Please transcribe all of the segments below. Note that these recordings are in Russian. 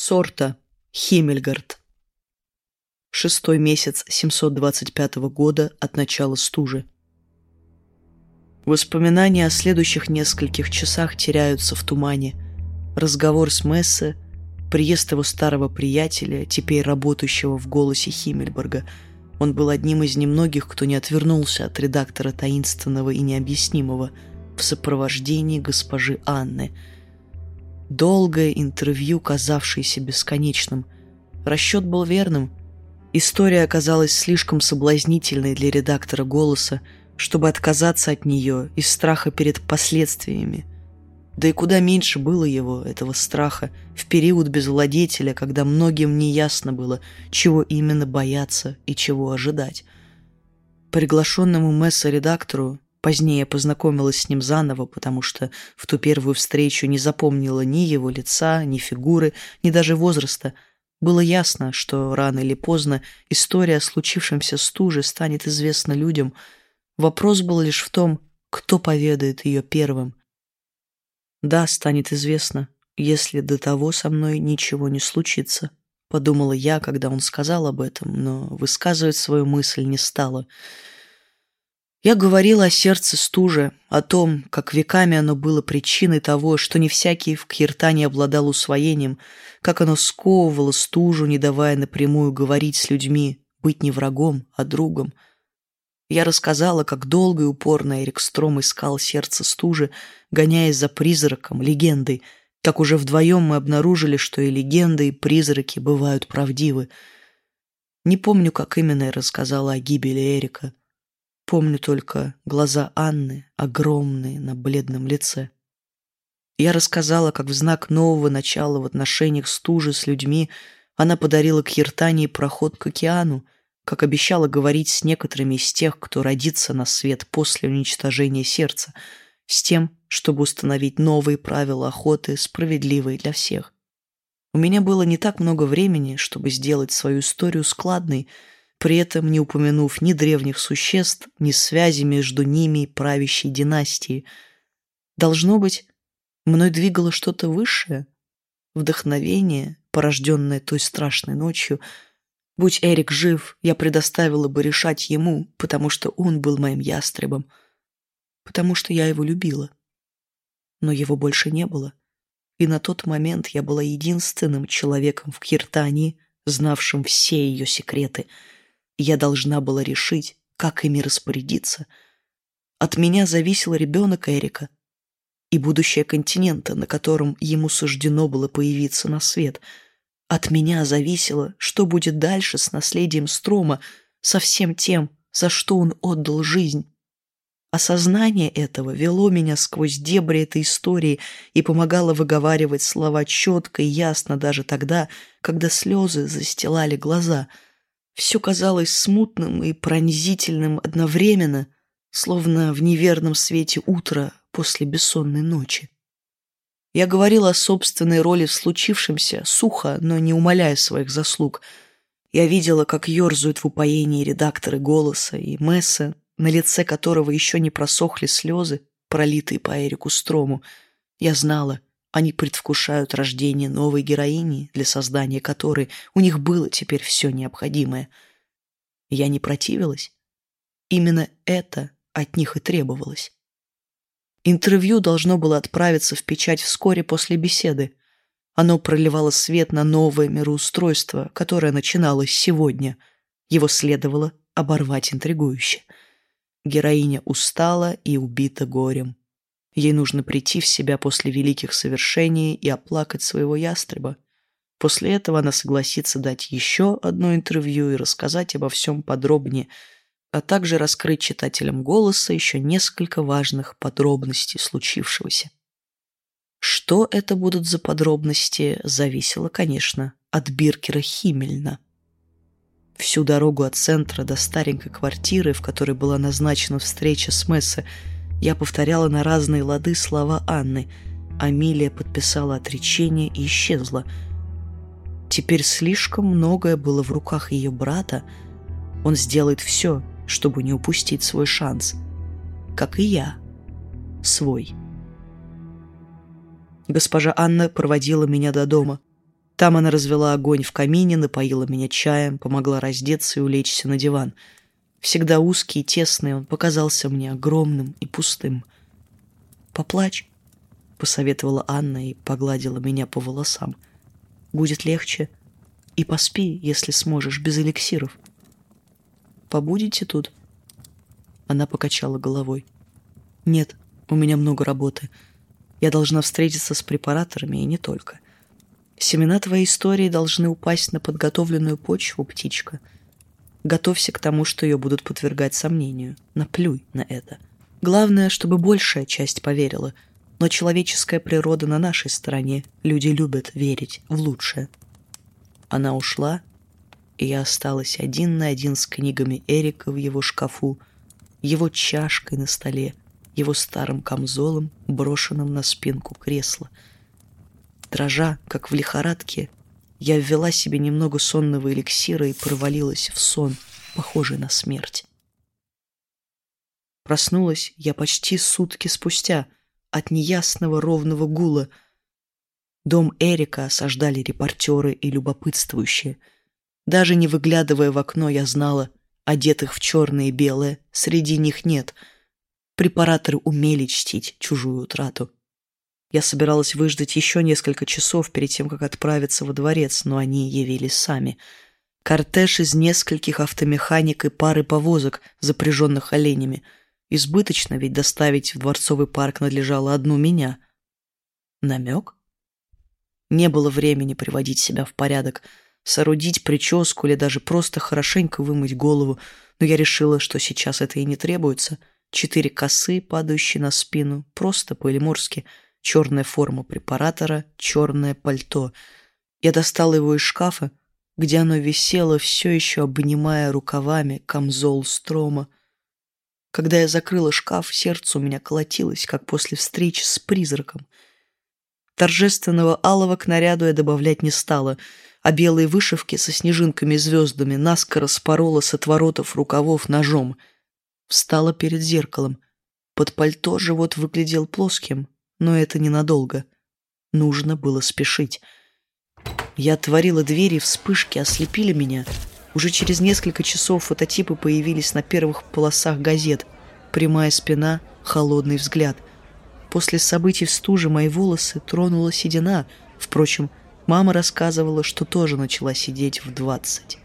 Сорта. Химмельгард. Шестой месяц 725 года от начала стужи. Воспоминания о следующих нескольких часах теряются в тумане. Разговор с Мессе, приезд его старого приятеля, теперь работающего в голосе Химмельберга. Он был одним из немногих, кто не отвернулся от редактора таинственного и необъяснимого в сопровождении госпожи Анны – Долгое интервью, казавшееся бесконечным. Расчет был верным. История оказалась слишком соблазнительной для редактора «Голоса», чтобы отказаться от нее из страха перед последствиями. Да и куда меньше было его, этого страха, в период без владетеля, когда многим не ясно было, чего именно бояться и чего ожидать. Приглашенному Месса-редактору Позднее познакомилась с ним заново, потому что в ту первую встречу не запомнила ни его лица, ни фигуры, ни даже возраста. Было ясно, что рано или поздно история о случившемся стуже станет известна людям. Вопрос был лишь в том, кто поведает ее первым. Да, станет известно, если до того со мной ничего не случится, подумала я, когда он сказал об этом, но высказывать свою мысль не стала. Я говорила о сердце стуже, о том, как веками оно было причиной того, что не всякий в Киртане обладал усвоением, как оно сковывало стужу, не давая напрямую говорить с людьми, быть не врагом, а другом. Я рассказала, как долго и упорно Эрик Стром искал сердце стужи, гоняясь за призраком, легендой, как уже вдвоем мы обнаружили, что и легенды, и призраки бывают правдивы. Не помню, как именно я рассказала о гибели Эрика. Помню только глаза Анны, огромные на бледном лице. Я рассказала, как в знак нового начала в отношениях стужи с людьми она подарила Кхиртании проход к океану, как обещала говорить с некоторыми из тех, кто родится на свет после уничтожения сердца, с тем, чтобы установить новые правила охоты, справедливые для всех. У меня было не так много времени, чтобы сделать свою историю складной, при этом не упомянув ни древних существ, ни связи между ними и правящей династией. Должно быть, мной двигало что-то высшее, вдохновение, порожденное той страшной ночью. Будь Эрик жив, я предоставила бы решать ему, потому что он был моим ястребом, потому что я его любила. Но его больше не было, и на тот момент я была единственным человеком в Киртании, знавшим все ее секреты — я должна была решить, как ими распорядиться. От меня зависел ребенок Эрика и будущее континента, на котором ему суждено было появиться на свет. От меня зависело, что будет дальше с наследием Строма, со всем тем, за что он отдал жизнь. Осознание этого вело меня сквозь дебри этой истории и помогало выговаривать слова четко и ясно даже тогда, когда слезы застилали глаза — все казалось смутным и пронзительным одновременно, словно в неверном свете утра после бессонной ночи. Я говорила о собственной роли в случившемся, сухо, но не умаляя своих заслуг. Я видела, как ерзают в упоении редакторы «Голоса» и Месса, на лице которого еще не просохли слезы, пролитые по Эрику Строму. Я знала, они предвкушают рождение новой героини, для создания которой у них было теперь все необходимое. Я не противилась. Именно это от них и требовалось. Интервью должно было отправиться в печать вскоре после беседы. Оно проливало свет на новое мироустройство, которое начиналось сегодня. Его следовало оборвать интригующе. Героиня устала и убита горем. Ей нужно прийти в себя после великих совершений и оплакать своего ястреба. После этого она согласится дать еще одно интервью и рассказать обо всем подробнее, а также раскрыть читателям голоса еще несколько важных подробностей случившегося. Что это будут за подробности, зависело, конечно, от Биркера Химмельна. Всю дорогу от центра до старенькой квартиры, в которой была назначена встреча с Мессе, я повторяла на разные лады слова Анны. Амилия подписала отречение и исчезла. Теперь слишком многое было в руках ее брата. Он сделает все, чтобы не упустить свой шанс. Как и я. Свой. Госпожа Анна проводила меня до дома. Там она развела огонь в камине, напоила меня чаем, помогла раздеться и улечься на диван. Всегда узкий и тесный, он показался мне огромным и пустым. «Поплачь», — посоветовала Анна и погладила меня по волосам. «Будет легче. И поспи, если сможешь, без эликсиров». «Побудете тут?» Она покачала головой. «Нет, у меня много работы. Я должна встретиться с препараторами и не только». Семена твоей истории должны упасть на подготовленную почву, птичка. Готовься к тому, что ее будут подвергать сомнению. Наплюй на это. Главное, чтобы большая часть поверила. Но человеческая природа на нашей стороне. Люди любят верить в лучшее. Она ушла, и я осталась один на один с книгами Эрика в его шкафу, его чашкой на столе, его старым камзолом, брошенным на спинку кресла — Дрожа, как в лихорадке, я ввела себе немного сонного эликсира и провалилась в сон, похожий на смерть. Проснулась я почти сутки спустя от неясного ровного гула. Дом Эрика осаждали репортеры и любопытствующие. Даже не выглядывая в окно, я знала, одетых в черное и белое, среди них нет. Препараторы умели чтить чужую утрату. Я собиралась выждать еще несколько часов перед тем, как отправиться во дворец, но они явились сами. Кортеж из нескольких автомеханик и пары повозок, запряженных оленями. Избыточно, ведь доставить в дворцовый парк надлежало одну меня. Намек? Не было времени приводить себя в порядок, соорудить прическу или даже просто хорошенько вымыть голову, но я решила, что сейчас это и не требуется. Четыре косы, падающие на спину, просто по-эльморски — черная форма препаратора, черное пальто. Я достала его из шкафа, где оно висело, все еще обнимая рукавами камзол строма. Когда я закрыла шкаф, сердце у меня колотилось, как после встречи с призраком. Торжественного алого к наряду я добавлять не стала, а белые вышивки со снежинками и звездами наскоро спорола с отворотов рукавов ножом. Встала перед зеркалом. Под пальто живот выглядел плоским, но это ненадолго. Нужно было спешить. Я отворила двери, вспышки ослепили меня. Уже через несколько часов фототипы появились на первых полосах газет. Прямая спина, холодный взгляд. После событий в стуже мои волосы тронула седина. Впрочем, мама рассказывала, что тоже начала сидеть в двадцать.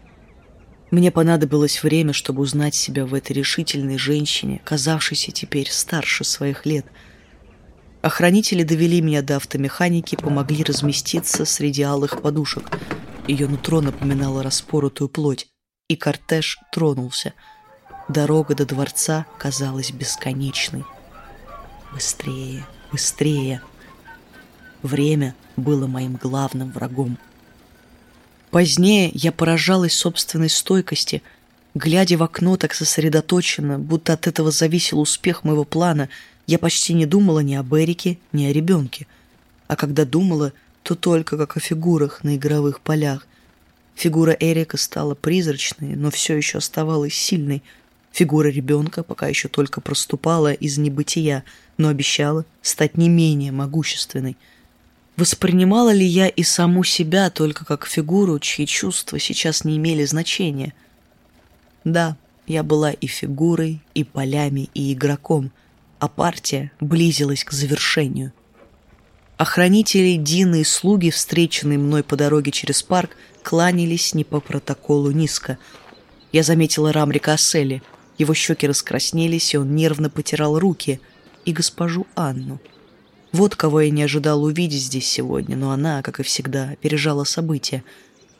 Мне понадобилось время, чтобы узнать себя в этой решительной женщине, казавшейся теперь старше своих лет – Охранители довели меня до автомеханики, помогли разместиться среди алых подушек. Ее нутро напоминало распоротую плоть, и кортеж тронулся. Дорога до дворца казалась бесконечной. Быстрее, быстрее. Время было моим главным врагом. Позднее я поражалась собственной стойкости, глядя в окно так сосредоточенно, будто от этого зависел успех моего плана — я почти не думала ни об Эрике, ни о ребенке. А когда думала, то только как о фигурах на игровых полях. Фигура Эрика стала призрачной, но все еще оставалась сильной. Фигура ребенка пока еще только проступала из небытия, но обещала стать не менее могущественной. Воспринимала ли я и саму себя только как фигуру, чьи чувства сейчас не имели значения? Да, я была и фигурой, и полями, и игроком — а партия близилась к завершению. Охранители, Дины и слуги, встреченные мной по дороге через парк, кланялись не по протоколу низко. Я заметила Рамрика Асселли. Его щеки раскраснелись, и он нервно потирал руки. И госпожу Анну. Вот кого я не ожидал увидеть здесь сегодня, но она, как и всегда, опережала события.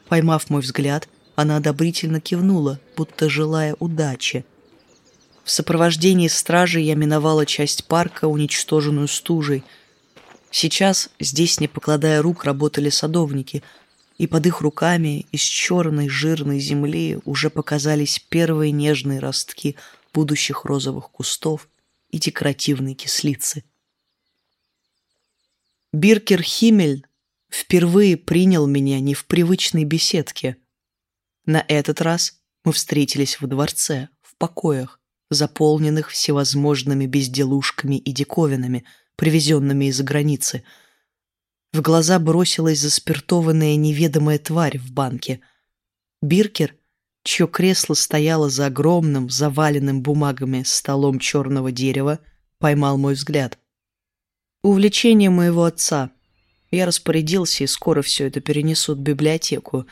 Поймав мой взгляд, она одобрительно кивнула, будто желая удачи — в сопровождении стражи я миновала часть парка, уничтоженную стужей. Сейчас здесь, не покладая рук, работали садовники, и под их руками из черной жирной земли уже показались первые нежные ростки будущих розовых кустов и декоративной кислицы. Биркер Химмель впервые принял меня не в привычной беседке. На этот раз мы встретились в дворце, в покоях заполненных всевозможными безделушками и диковинами, привезенными из-за границы. В глаза бросилась заспиртованная неведомая тварь в банке. Биркер, чье кресло стояло за огромным, заваленным бумагами столом черного дерева, поймал мой взгляд. Увлечение моего отца. Я распорядился, и скоро все это перенесут в библиотеку.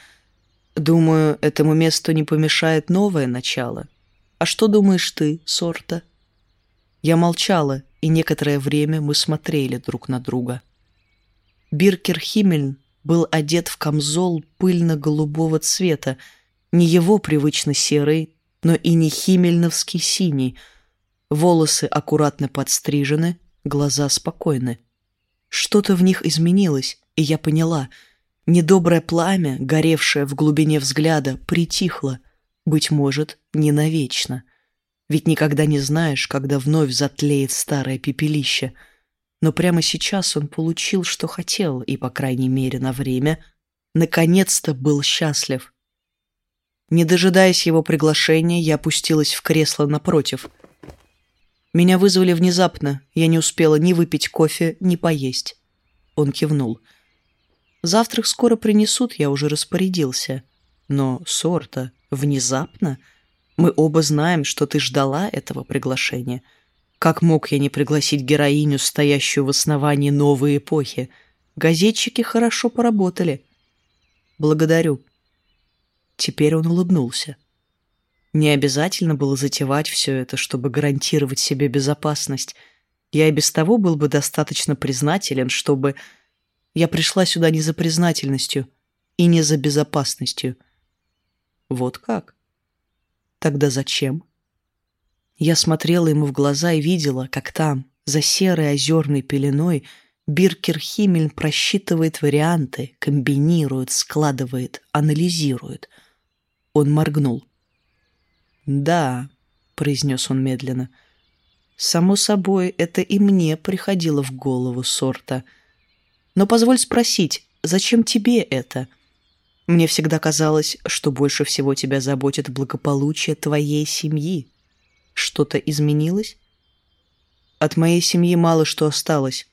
Думаю, этому месту не помешает новое начало. А что думаешь ты, Сорта? Я молчала, и некоторое время мы смотрели друг на друга. Биркер Химмельн был одет в камзол пыльно-голубого цвета, не его привычно серый, но и не химельновский синий. Волосы аккуратно подстрижены, глаза спокойны. Что-то в них изменилось, и я поняла. Недоброе пламя, горевшее в глубине взгляда, притихло, быть может, не навечно. Ведь никогда не знаешь, когда вновь затлеет старое пепелище — но прямо сейчас он получил, что хотел, и, по крайней мере, на время, наконец-то был счастлив. Не дожидаясь его приглашения, я опустилась в кресло напротив. Меня вызвали внезапно, я не успела ни выпить кофе, ни поесть. Он кивнул. Завтрак скоро принесут, я уже распорядился. Но, Сорта, внезапно? Мы оба знаем, что ты ждала этого приглашения — как мог я не пригласить героиню, стоящую в основании новой эпохи? Газетчики хорошо поработали. Благодарю. Теперь он улыбнулся. Не обязательно было затевать все это, чтобы гарантировать себе безопасность. Я и без того был бы достаточно признателен, чтобы... Я пришла сюда не за признательностью и не за безопасностью. Вот как? Тогда зачем? Я смотрела ему в глаза и видела, как там, за серой озерной пеленой, Биркер Химмель просчитывает варианты, комбинирует, складывает, анализирует. Он моргнул. «Да», — произнес он медленно, — «само собой, это и мне приходило в голову сорта. Но позволь спросить, зачем тебе это?» Мне всегда казалось, что больше всего тебя заботит благополучие твоей семьи. Что-то изменилось? От моей семьи мало что осталось,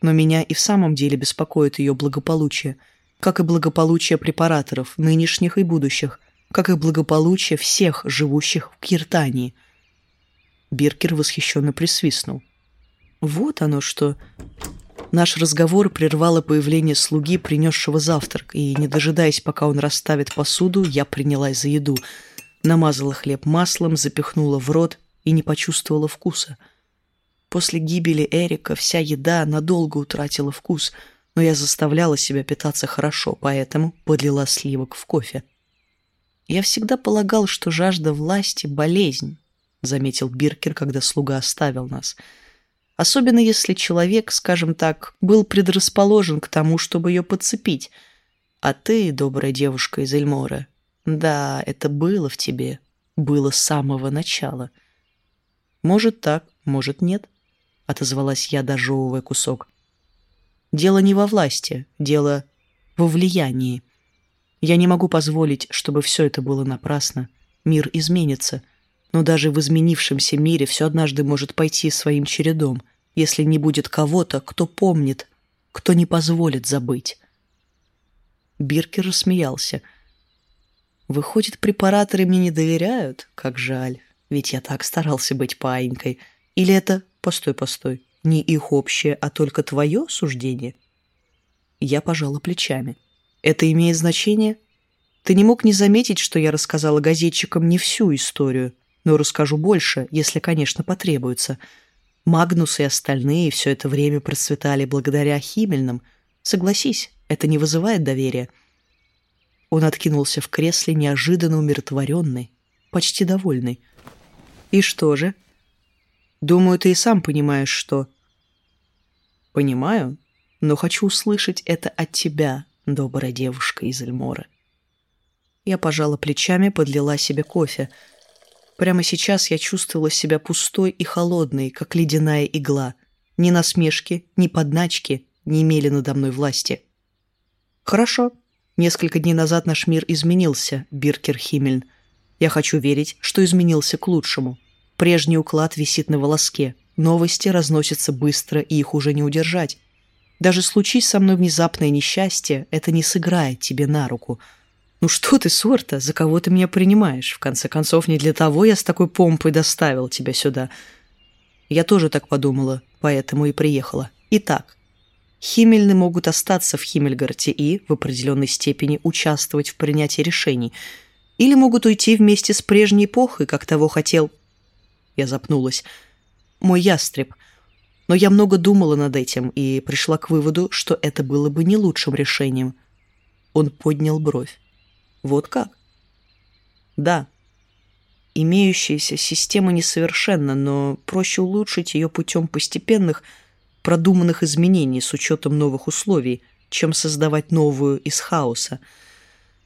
но меня и в самом деле беспокоит ее благополучие, как и благополучие препараторов, нынешних и будущих, как и благополучие всех живущих в Киртании. Биркер восхищенно присвистнул. Вот оно что. Наш разговор прервало появление слуги, принесшего завтрак, и, не дожидаясь, пока он расставит посуду, я принялась за еду — намазала хлеб маслом, запихнула в рот и не почувствовала вкуса. После гибели Эрика вся еда надолго утратила вкус, но я заставляла себя питаться хорошо, поэтому подлила сливок в кофе. «Я всегда полагал, что жажда власти — болезнь», — заметил Биркер, когда слуга оставил нас. «Особенно если человек, скажем так, был предрасположен к тому, чтобы ее подцепить. А ты, добрая девушка из Эльмора, да, это было в тебе, было с самого начала. Может так, может нет, отозвалась я, дожевывая кусок. Дело не во власти, дело во влиянии. Я не могу позволить, чтобы все это было напрасно. Мир изменится, но даже в изменившемся мире все однажды может пойти своим чередом, если не будет кого-то, кто помнит, кто не позволит забыть. Биркер рассмеялся — Выходит, препараторы мне не доверяют? Как жаль. Ведь я так старался быть паинькой. Или это, постой, постой, не их общее, а только твое суждение? Я пожала плечами. Это имеет значение? Ты не мог не заметить, что я рассказала газетчикам не всю историю, но расскажу больше, если, конечно, потребуется. Магнус и остальные все это время процветали благодаря Химельным. Согласись, это не вызывает доверия. Он откинулся в кресле, неожиданно умиротворенный, почти довольный. «И что же?» «Думаю, ты и сам понимаешь, что...» «Понимаю, но хочу услышать это от тебя, добрая девушка из Эльмора». Я пожала плечами, подлила себе кофе. Прямо сейчас я чувствовала себя пустой и холодной, как ледяная игла. Ни насмешки, ни подначки не имели надо мной власти. «Хорошо», Несколько дней назад наш мир изменился, Биркер Химмельн. Я хочу верить, что изменился к лучшему. Прежний уклад висит на волоске. Новости разносятся быстро, и их уже не удержать. Даже случись со мной внезапное несчастье, это не сыграет тебе на руку. Ну что ты, Сорта, за кого ты меня принимаешь? В конце концов, не для того я с такой помпой доставил тебя сюда. Я тоже так подумала, поэтому и приехала. Итак, Химмельны могут остаться в Химмельгарте и, в определенной степени, участвовать в принятии решений. Или могут уйти вместе с прежней эпохой, как того хотел... Я запнулась. Мой ястреб. Но я много думала над этим и пришла к выводу, что это было бы не лучшим решением. Он поднял бровь. Вот как? Да. Имеющаяся система несовершенна, но проще улучшить ее путем постепенных, продуманных изменений с учетом новых условий, чем создавать новую из хаоса.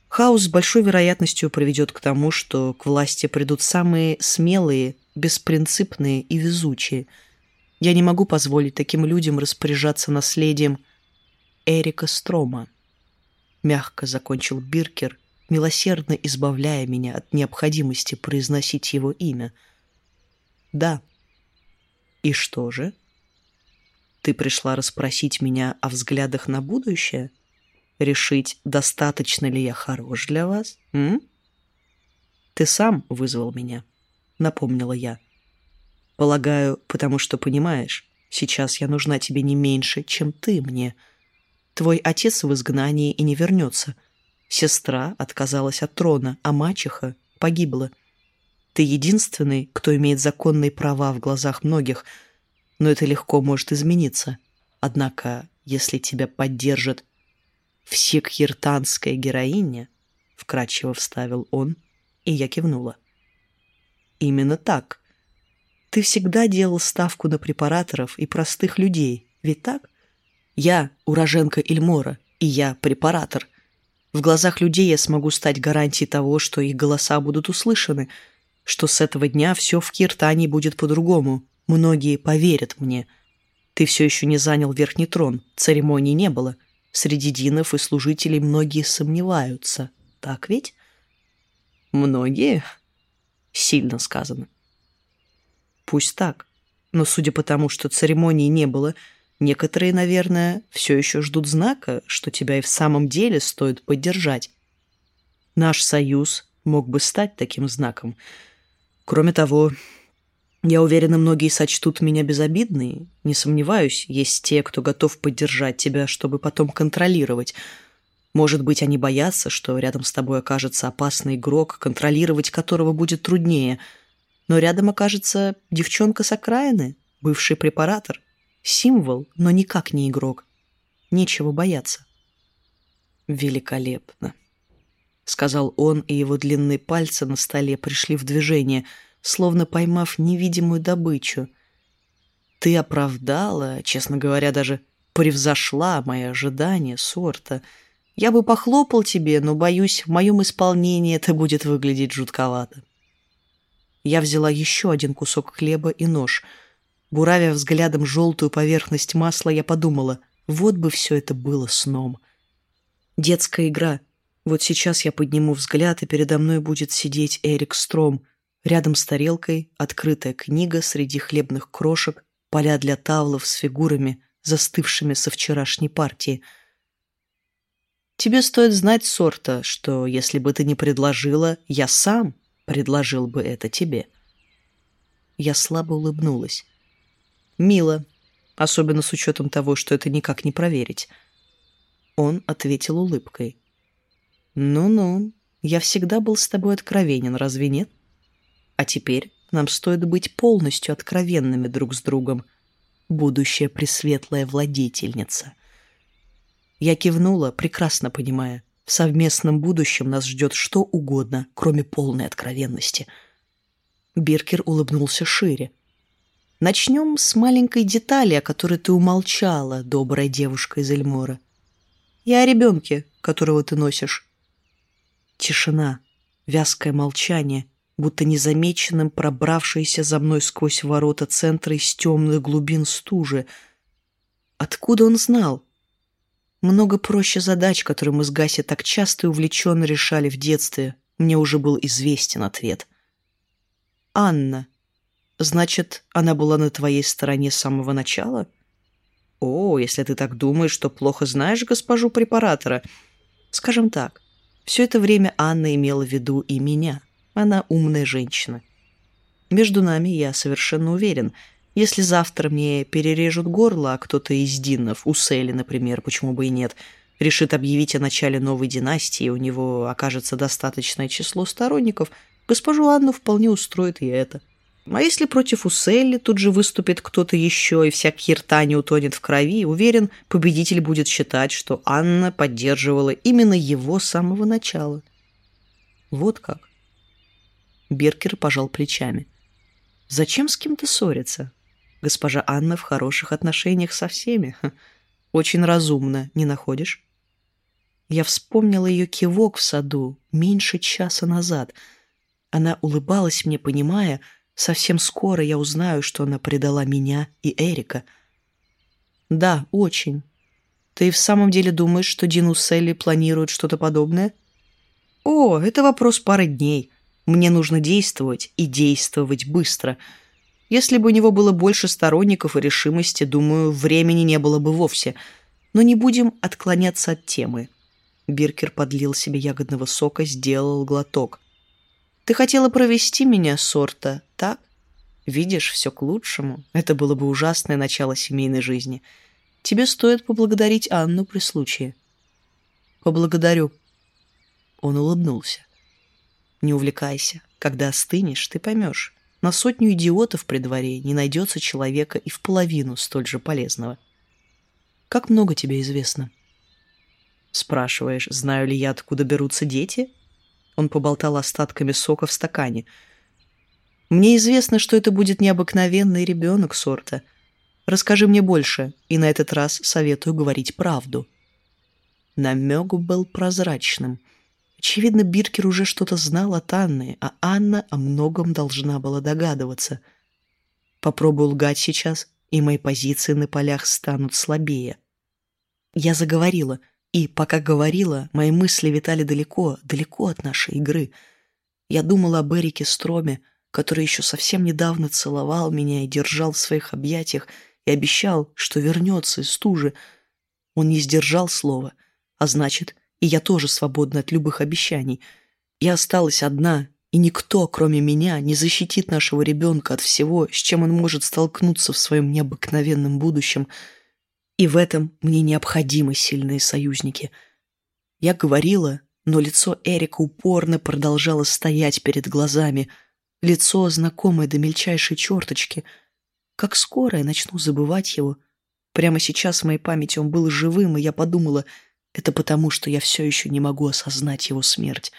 Хаос с большой вероятностью приведет к тому, что к власти придут самые смелые, беспринципные и везучие – я не могу позволить таким людям распоряжаться наследием Эрика Строма. Мягко закончил Биркер, милосердно избавляя меня от необходимости произносить его имя. Да. И что же? Ты пришла расспросить меня о взглядах на будущее? Решить, достаточно ли я хорош для вас? М? Ты сам вызвал меня, напомнила я. — Полагаю, потому что понимаешь, сейчас я нужна тебе не меньше, чем ты мне. Твой отец в изгнании и не вернется. Сестра отказалась от трона, а мачеха погибла. Ты единственный, кто имеет законные права в глазах многих, но это легко может измениться. Однако, если тебя поддержит всекхиртанская героиня, вкратчиво вставил он, и я кивнула. Именно так. Ты всегда делал ставку на препараторов и простых людей, ведь так? Я уроженка Эльмора, и я препаратор. В глазах людей я смогу стать гарантией того, что их голоса будут услышаны, что с этого дня все в Киртании будет по-другому. Многие поверят мне. Ты все еще не занял верхний трон, церемонии не было. Среди динов и служителей многие сомневаются. Так ведь? Многие? Сильно сказано. Пусть так. Но судя по тому, что церемонии не было, некоторые, наверное, все еще ждут знака, что тебя и в самом деле стоит поддержать. Наш союз мог бы стать таким знаком. Кроме того, я уверена, многие сочтут меня безобидной. Не сомневаюсь, есть те, кто готов поддержать тебя, чтобы потом контролировать. Может быть, они боятся, что рядом с тобой окажется опасный игрок, контролировать которого будет труднее — но рядом окажется девчонка с окраины, бывший препаратор. Символ, но никак не игрок. Нечего бояться. «Великолепно», — сказал он, и его длинные пальцы на столе пришли в движение, словно поймав невидимую добычу. «Ты оправдала, честно говоря, даже превзошла мои ожидания сорта. Я бы похлопал тебе, но, боюсь, в моем исполнении это будет выглядеть жутковато». Я взяла еще один кусок хлеба и нож. Буравя взглядом желтую поверхность масла, я подумала, вот бы все это было сном. Детская игра. Вот сейчас я подниму взгляд, и передо мной будет сидеть Эрик Стром. Рядом с тарелкой открытая книга среди хлебных крошек, поля для тавлов с фигурами, застывшими со вчерашней партии. Тебе стоит знать, Сорта, что если бы ты не предложила, я сам предложил бы это тебе. Я слабо улыбнулась. Мило, особенно с учетом того, что это никак не проверить. Он ответил улыбкой. «Ну-ну, я всегда был с тобой откровенен, разве нет? А теперь нам стоит быть полностью откровенными друг с другом, будущая пресветлая владетельница». Я кивнула, прекрасно понимая, в совместном будущем нас ждет что угодно, кроме полной откровенности. Биркер улыбнулся шире. «Начнем с маленькой детали, о которой ты умолчала, добрая девушка из Эльмора. Я о ребенке, которого ты носишь». Тишина, вязкое молчание, будто незамеченным пробравшееся за мной сквозь ворота центра из темных глубин стужи. Откуда он знал? Много проще задач, которые мы с Гаси так часто и увлеченно решали в детстве. Мне уже был известен ответ. «Анна. Значит, она была на твоей стороне с самого начала?» О, если ты так думаешь, что плохо знаешь госпожу препаратора. Скажем так, все это время Анна имела в виду и меня. Она умная женщина. Между нами я совершенно уверен. Если завтра мне перережут горло, а кто-то из Динов, Усели, например, почему бы и нет, решит объявить о начале новой династии, у него окажется достаточное число сторонников, госпожу Анну вполне устроит и это. А если против Уселли тут же выступит кто-то еще, и вся Кирта не утонет в крови, уверен, победитель будет считать, что Анна поддерживала именно его с самого начала. Вот как. Биркер пожал плечами. Зачем с кем-то ссориться? Госпожа Анна в хороших отношениях со всеми. Очень разумно, не находишь? Я вспомнила ее кивок в саду меньше часа назад. Она улыбалась мне, понимая, Совсем скоро я узнаю, что она предала меня и Эрика. Да, очень. Ты в самом деле думаешь, что Дину Селли планирует что-то подобное? О, это вопрос пары дней. Мне нужно действовать и действовать быстро. Если бы у него было больше сторонников и решимости, думаю, времени не было бы вовсе. Но не будем отклоняться от темы. Биркер подлил себе ягодного сока, сделал глоток. Ты хотела провести меня, Сорта, так? Видишь, все к лучшему. Это было бы ужасное начало семейной жизни. Тебе стоит поблагодарить Анну при случае. Поблагодарю. Он улыбнулся. Не увлекайся. Когда остынешь, ты поймешь. На сотню идиотов при дворе не найдется человека и в половину столь же полезного. Как много тебе известно? Спрашиваешь, знаю ли я, откуда берутся дети? — он поболтал остатками сока в стакане. «Мне известно, что это будет необыкновенный ребенок сорта. Расскажи мне больше, и на этот раз советую говорить правду». Намек был прозрачным. Очевидно, Биркер уже что-то знал от Анны, а Анна о многом должна была догадываться. Попробую лгать сейчас, и мои позиции на полях станут слабее. Я заговорила — и пока говорила, мои мысли витали далеко, далеко от нашей игры. Я думала об Эрике Строме, который еще совсем недавно целовал меня и держал в своих объятиях и обещал, что вернется из стужи. Он не сдержал слова, а значит, и я тоже свободна от любых обещаний. Я осталась одна, и никто, кроме меня, не защитит нашего ребенка от всего, с чем он может столкнуться в своем необыкновенном будущем — и в этом мне необходимы сильные союзники. Я говорила, но лицо Эрика упорно продолжало стоять перед глазами. Лицо, знакомое до мельчайшей черточки. Как скоро я начну забывать его? Прямо сейчас в моей памяти он был живым, и я подумала, это потому, что я все еще не могу осознать его смерть.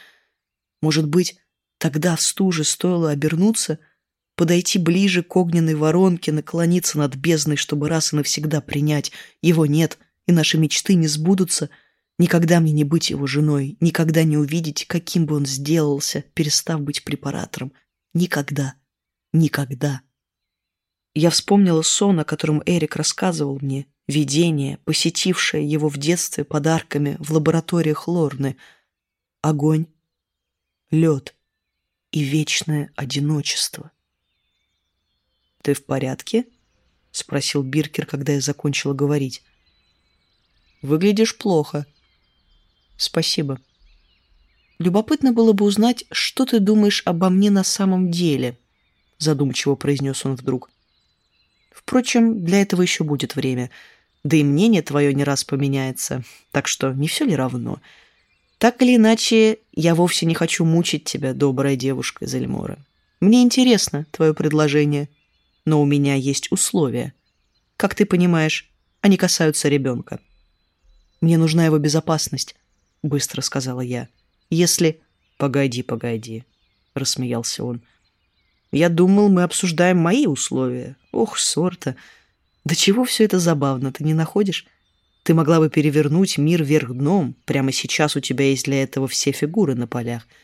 Может быть, тогда в стуже стоило обернуться — подойти ближе к огненной воронке, наклониться над бездной, чтобы раз и навсегда принять. Его нет, и наши мечты не сбудутся. Никогда мне не быть его женой, никогда не увидеть, каким бы он сделался, перестав быть препаратором. Никогда. Никогда. Я вспомнила сон, о котором Эрик рассказывал мне, видение, посетившее его в детстве подарками в лабораториях Лорны. Огонь, лед и вечное одиночество. «Ты в порядке?» — спросил Биркер, когда я закончила говорить. «Выглядишь плохо». «Спасибо. Любопытно было бы узнать, что ты думаешь обо мне на самом деле», — задумчиво произнес он вдруг. «Впрочем, для этого еще будет время. Да и мнение твое не раз поменяется, так что не все ли равно?» Так или иначе, я вовсе не хочу мучить тебя, добрая девушка из Эльмора. Мне интересно твое предложение но у меня есть условия. Как ты понимаешь, они касаются ребенка. Мне нужна его безопасность, быстро сказала я. Если... Погоди, погоди, рассмеялся он. Я думал, мы обсуждаем мои условия. Ох, сорта. Да чего все это забавно, ты не находишь? Ты могла бы перевернуть мир вверх дном. Прямо сейчас у тебя есть для этого все фигуры на полях —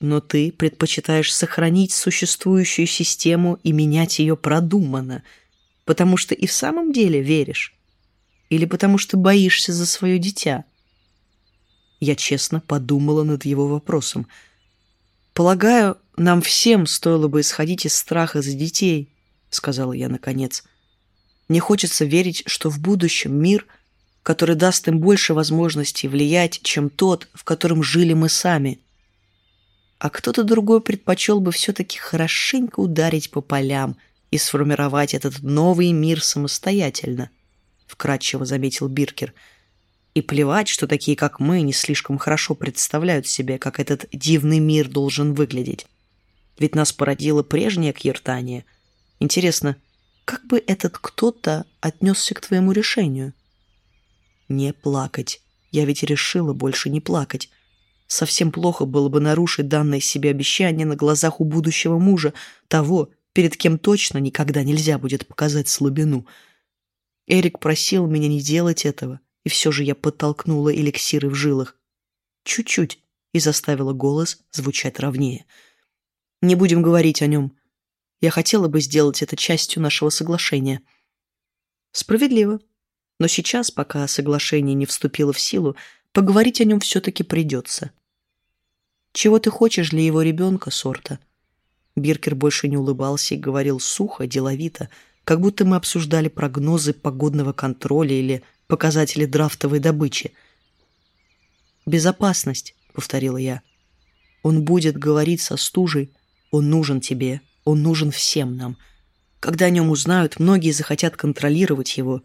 но ты предпочитаешь сохранить существующую систему и менять ее продуманно, потому что и в самом деле веришь? Или потому что боишься за свое дитя? Я честно подумала над его вопросом. «Полагаю, нам всем стоило бы исходить из страха за детей», — сказала я наконец. Мне хочется верить, что в будущем мир, который даст им больше возможностей влиять, чем тот, в котором жили мы сами. А кто-то другой предпочел бы все-таки хорошенько ударить по полям и сформировать этот новый мир самостоятельно, — вкратчиво заметил Биркер. И плевать, что такие, как мы, не слишком хорошо представляют себе, как этот дивный мир должен выглядеть. Ведь нас породило прежнее Кьертание. Интересно, как бы этот кто-то отнесся к твоему решению? Не плакать. Я ведь решила больше не плакать. Совсем плохо было бы нарушить данное себе обещание на глазах у будущего мужа, того, перед кем точно никогда нельзя будет показать слабину. Эрик просил меня не делать этого, и все же я подтолкнула эликсиры в жилах. Чуть-чуть, и заставила голос звучать ровнее. Не будем говорить о нем. Я хотела бы сделать это частью нашего соглашения. Справедливо. Но сейчас, пока соглашение не вступило в силу, поговорить о нем все-таки придется. Чего ты хочешь для его ребенка, Сорта? Биркер больше не улыбался и говорил сухо, деловито, как будто мы обсуждали прогнозы погодного контроля или показатели драфтовой добычи. «Безопасность», — повторила я. «Он будет говорить со стужей. Он нужен тебе. Он нужен всем нам. Когда о нем узнают, многие захотят контролировать его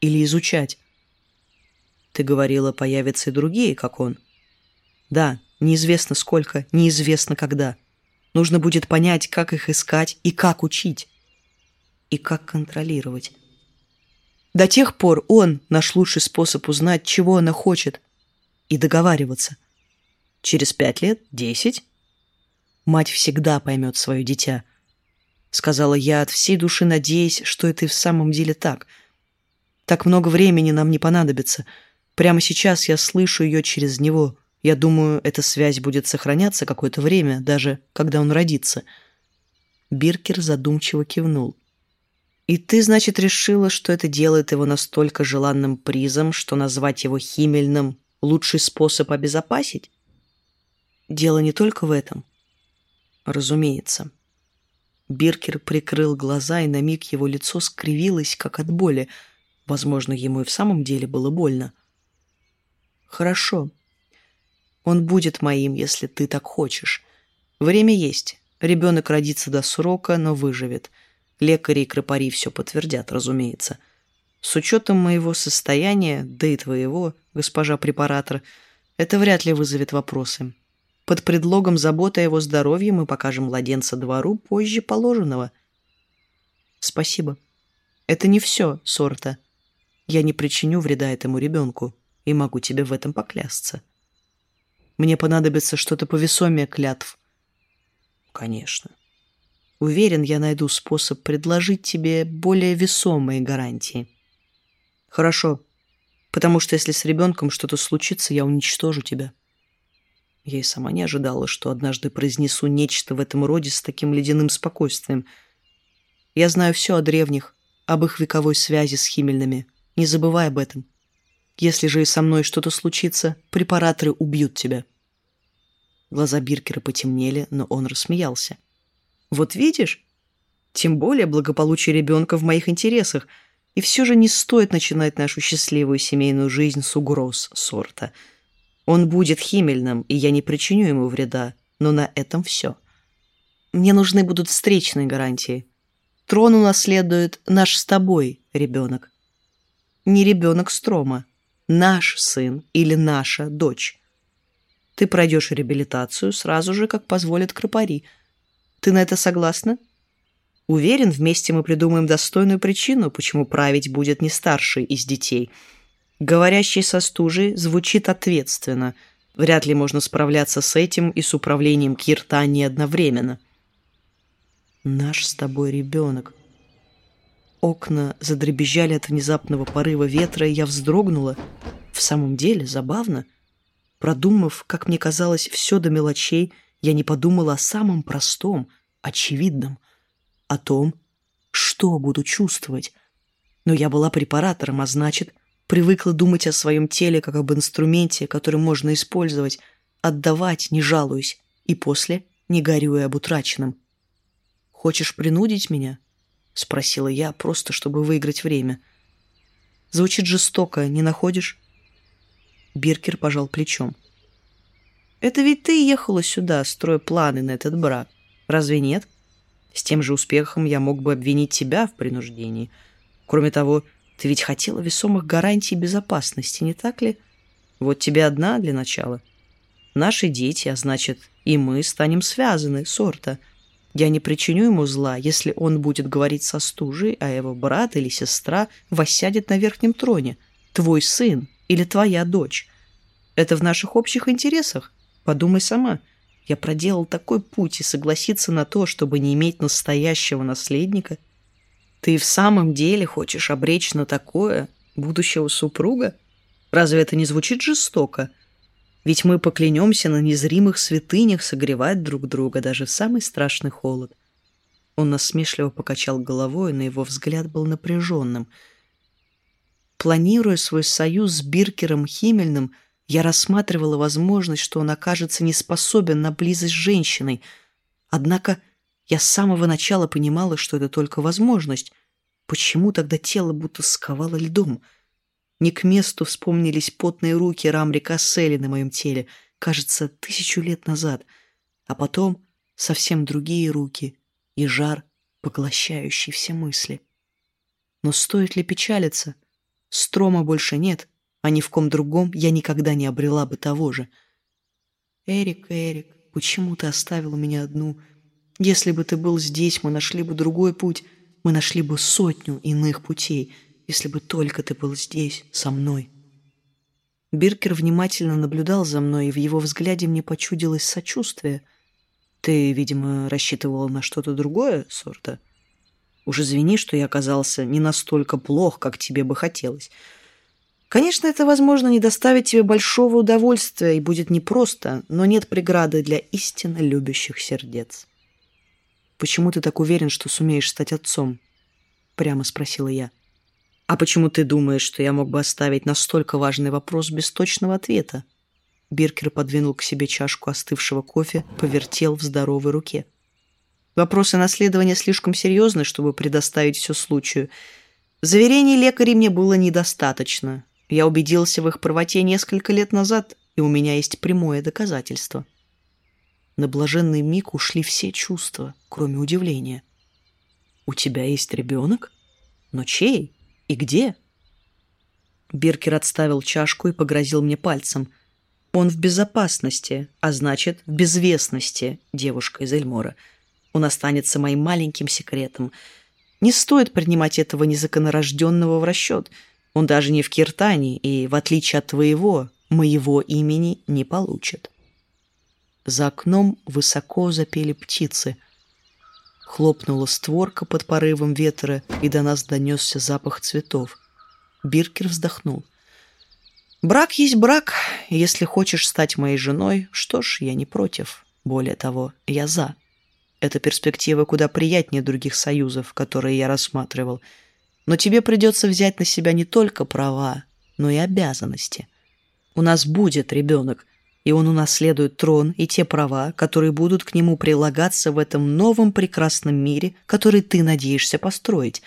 или изучать. Ты говорила, появятся и другие, как он. Да, неизвестно сколько, неизвестно когда. Нужно будет понять, как их искать и как учить. И как контролировать. До тех пор он наш лучший способ узнать, чего она хочет, и договариваться. Через пять лет, десять, Мать всегда поймет свое дитя. Сказала я от всей души, надеясь, что это и в самом деле так. Так много времени нам не понадобится. Прямо сейчас я слышу ее через него. Я думаю, эта связь будет сохраняться какое-то время, даже когда он родится. Биркер задумчиво кивнул. «И ты, значит, решила, что это делает его настолько желанным призом, что назвать его химельным — лучший способ обезопасить?» «Дело не только в этом. Разумеется. Биркер прикрыл глаза, и на миг его лицо скривилось, как от боли. Возможно, ему и в самом деле было больно. «Хорошо. Он будет моим, если ты так хочешь. Время есть. Ребенок родится до срока, но выживет. Лекари и кропари все подтвердят, разумеется. С учетом моего состояния, да и твоего, госпожа препаратор, это вряд ли вызовет вопросы. Под предлогом заботы о его здоровье мы покажем младенца двору позже положенного. Спасибо. Это не все, Сорта. Я не причиню вреда этому ребенку и могу тебе в этом поклясться. Мне понадобится что-то повесомее клятв. Конечно. Уверен, я найду способ предложить тебе более весомые гарантии. Хорошо, потому что если с ребенком что-то случится, я уничтожу тебя. Я и сама не ожидала, что однажды произнесу нечто в этом роде с таким ледяным спокойствием. Я знаю все о древних, об их вековой связи с химельными. Не забывай об этом. Если же и со мной что-то случится, препараторы убьют тебя». Глаза Биркера потемнели, но он рассмеялся. «Вот видишь? Тем более благополучие ребенка в моих интересах. И все же не стоит начинать нашу счастливую семейную жизнь с угроз сорта». Он будет химельным, и я не причиню ему вреда, но на этом все. Мне нужны будут встречные гарантии. Трон унаследует наш с тобой ребенок. Не ребенок Строма, наш сын или наша дочь. Ты пройдешь реабилитацию сразу же, как позволят кропари. Ты на это согласна? Уверен, вместе мы придумаем достойную причину, почему править будет не старший из детей — Говорящий со стужей звучит ответственно. Вряд ли можно справляться с этим и с управлением Киртани одновременно. Наш с тобой ребенок. Окна задребезжали от внезапного порыва ветра, и я вздрогнула. В самом деле, забавно. Продумав, как мне казалось, все до мелочей, я не подумала о самом простом, очевидном, о том, что буду чувствовать. Но я была препаратором, а значит, Привыкла думать о своем теле как об инструменте, который можно использовать, отдавать, не жалуясь, и после не горюя об утраченном. «Хочешь принудить меня?» — спросила я, просто чтобы выиграть время. Звучит жестоко, не находишь? Биркер пожал плечом. Это ведь ты ехала сюда, строя планы на этот брак. Разве нет? С тем же успехом я мог бы обвинить тебя в принуждении. Кроме того, ты ведь хотела весомых гарантий безопасности, не так ли? Вот тебе одна для начала. Наши дети, а значит, и мы станем связаны, сорта. Я не причиню ему зла, если он будет говорить со стужей, а его брат или сестра воссядет на верхнем троне. Твой сын или твоя дочь. Это в наших общих интересах. Подумай сама. Я проделал такой путь и согласиться на то, чтобы не иметь настоящего наследника. Ты в самом деле хочешь обречь на такое будущего супруга? Разве это не звучит жестоко? Ведь мы поклянемся на незримых святынях согревать друг друга даже в самый страшный холод. Он насмешливо покачал головой, но его взгляд был напряженным. Планируя свой союз с Биркером Химмельным, я рассматривала возможность, что он окажется не способен на близость с женщиной. Однако я с самого начала понимала, что это только возможность. Почему тогда тело будто сковало льдом — не к месту вспомнились потные руки Рамри Касселли на моем теле, кажется, тысячу лет назад, а потом совсем другие руки и жар, поглощающий все мысли. Но стоит ли печалиться? Строма больше нет, а ни в ком другом я никогда не обрела бы того же. «Эрик, Эрик, почему ты оставил меня одну? Если бы ты был здесь, мы нашли бы другой путь, мы нашли бы сотню иных путей» если бы только ты был здесь, со мной. Биркер внимательно наблюдал за мной, и в его взгляде мне почудилось сочувствие. Ты, видимо, рассчитывала на что-то другое, сорта? Уж извини, что я оказался не настолько плох, как тебе бы хотелось. Конечно, это, возможно, не доставит тебе большого удовольствия и будет непросто, но нет преграды для истинно любящих сердец. «Почему ты так уверен, что сумеешь стать отцом?» — прямо спросила я. «А почему ты думаешь, что я мог бы оставить настолько важный вопрос без точного ответа?» Биркер подвинул к себе чашку остывшего кофе, повертел в здоровой руке. «Вопросы наследования слишком серьезны, чтобы предоставить все случаю. Заверений лекарей мне было недостаточно. Я убедился в их правоте несколько лет назад, и у меня есть прямое доказательство». На блаженный миг ушли все чувства, кроме удивления. «У тебя есть ребенок? Но чей?» «И где?» Биркер отставил чашку и погрозил мне пальцем. «Он в безопасности, а значит, в безвестности, девушка из Эльмора. Он останется моим маленьким секретом. Не стоит принимать этого незаконорожденного в расчет. Он даже не в Киртане и, в отличие от твоего, моего имени не получит». За окном высоко запели птицы — Хлопнула створка под порывом ветра, и до нас донесся запах цветов. Биркер вздохнул. «Брак есть брак. Если хочешь стать моей женой, что ж, я не против. Более того, я за. Эта перспектива куда приятнее других союзов, которые я рассматривал. Но тебе придется взять на себя не только права, но и обязанности. У нас будет ребенок, и он унаследует трон и те права, которые будут к нему прилагаться в этом новом прекрасном мире, который ты надеешься построить.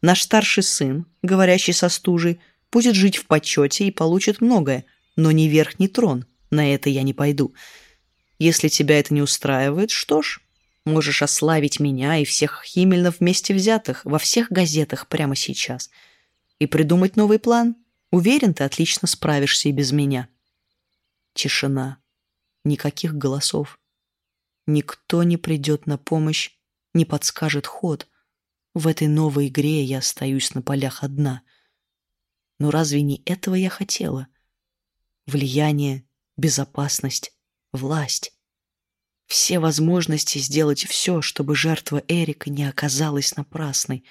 Наш старший сын, говорящий со стужей, будет жить в почете и получит многое, но не верхний трон. На это я не пойду. Если тебя это не устраивает, что ж, можешь ославить меня и всех Химмельнов вместе взятых во всех газетах прямо сейчас. И придумать новый план. Уверен, ты отлично справишься и без меня». Тишина. Никаких голосов. Никто не придет на помощь, не подскажет ход. В этой новой игре я остаюсь на полях одна. Но разве не этого я хотела? Влияние, безопасность, власть. Все возможности сделать все, чтобы жертва Эрика не оказалась напрасной.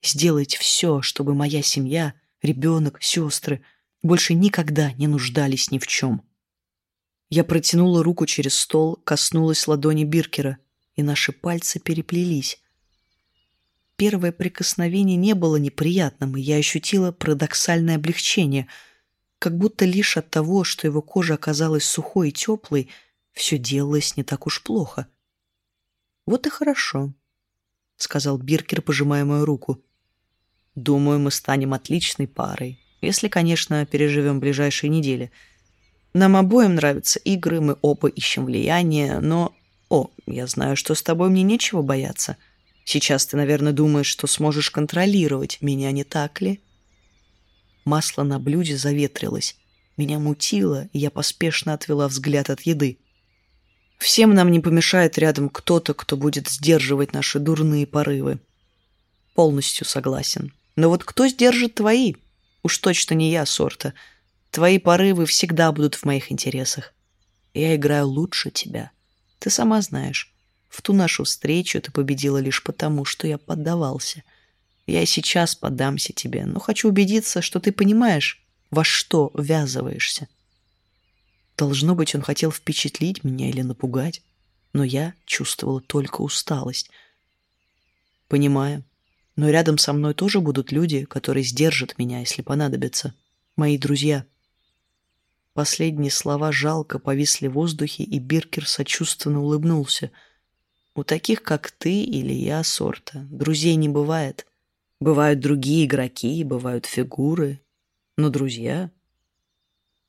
Сделать все, чтобы моя семья, ребенок, сестры больше никогда не нуждались ни в чем. Я протянула руку через стол, коснулась ладони Биркера, и наши пальцы переплелись. Первое прикосновение не было неприятным, и я ощутила парадоксальное облегчение, как будто лишь от того, что его кожа оказалась сухой и теплой, все делалось не так уж плохо. Вот и хорошо. — сказал Биркер, пожимая мою руку. «Думаю, мы станем отличной парой, если, конечно, переживем ближайшие недели. Нам обоим нравятся игры, мы оба ищем влияние, но... О, я знаю, что с тобой мне нечего бояться. Сейчас ты, наверное, думаешь, что сможешь контролировать меня, не так ли?» Масло на блюде заветрилось. Меня мутило, и я поспешно отвела взгляд от еды. Всем нам не помешает рядом кто-то, кто будет сдерживать наши дурные порывы. Полностью согласен. Но вот кто сдержит твои? Уж точно не я, сорта. Твои порывы всегда будут в моих интересах. Я играю лучше тебя. Ты сама знаешь. В ту нашу встречу ты победила лишь потому, что я поддавался. Я и сейчас поддамся тебе, но хочу убедиться, что ты понимаешь, во что ввязываешься. Должно быть, он хотел впечатлить меня или напугать, но я чувствовала только усталость. Понимаю, но рядом со мной тоже будут люди, которые сдержат меня, если понадобится. Мои друзья. Последние слова жалко повисли в воздухе, и Биркер сочувственно улыбнулся. У таких, как ты или я, сорта, друзей не бывает. Бывают другие игроки, бывают фигуры, но друзья...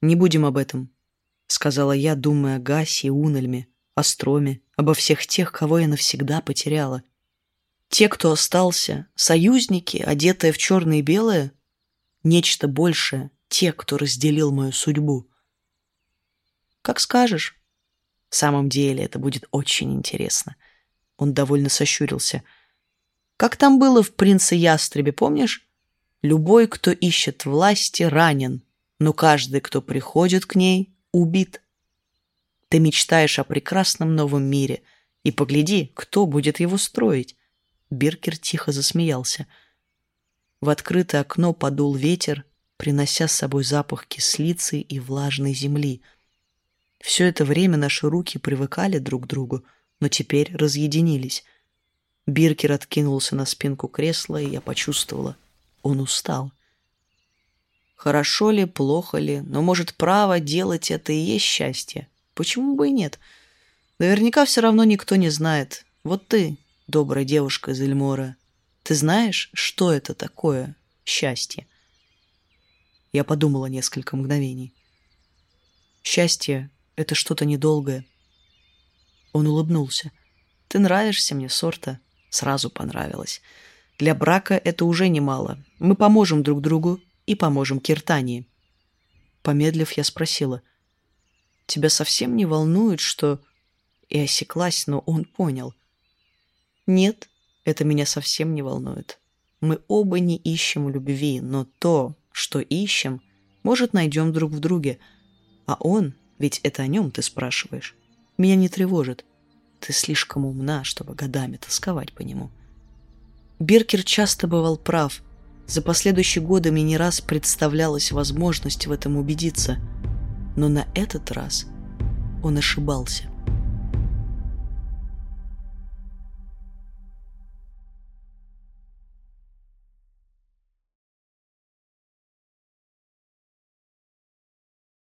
Не будем об этом, — сказала я, думая о Гасе и Унельме, о Строме, обо всех тех, кого я навсегда потеряла. Те, кто остался, союзники, одетые в черное и белое, нечто большее, те, кто разделил мою судьбу. Как скажешь. В самом деле это будет очень интересно. Он довольно сощурился. Как там было в «Принце Ястребе», помнишь? Любой, кто ищет власти, ранен, но каждый, кто приходит к ней, убит. Ты мечтаешь о прекрасном новом мире, и погляди, кто будет его строить. Биркер тихо засмеялся. В открытое окно подул ветер, принося с собой запах кислицы и влажной земли. Все это время наши руки привыкали друг к другу, но теперь разъединились. Биркер откинулся на спинку кресла, и я почувствовала, он устал. Хорошо ли, плохо ли, но, может, право делать это и есть счастье. Почему бы и нет? Наверняка все равно никто не знает. Вот ты, добрая девушка из Эльмора, ты знаешь, что это такое счастье? Я подумала несколько мгновений. Счастье — это что-то недолгое. Он улыбнулся. Ты нравишься мне, Сорта. Сразу понравилось. Для брака это уже немало. Мы поможем друг другу, и поможем Киртании. Помедлив, я спросила, «Тебя совсем не волнует, что...» И осеклась, но он понял. «Нет, это меня совсем не волнует. Мы оба не ищем любви, но то, что ищем, может, найдем друг в друге. А он, ведь это о нем ты спрашиваешь, меня не тревожит. Ты слишком умна, чтобы годами тосковать по нему». Биркер часто бывал прав — за последующие годы мне не раз представлялась возможность в этом убедиться, но на этот раз он ошибался.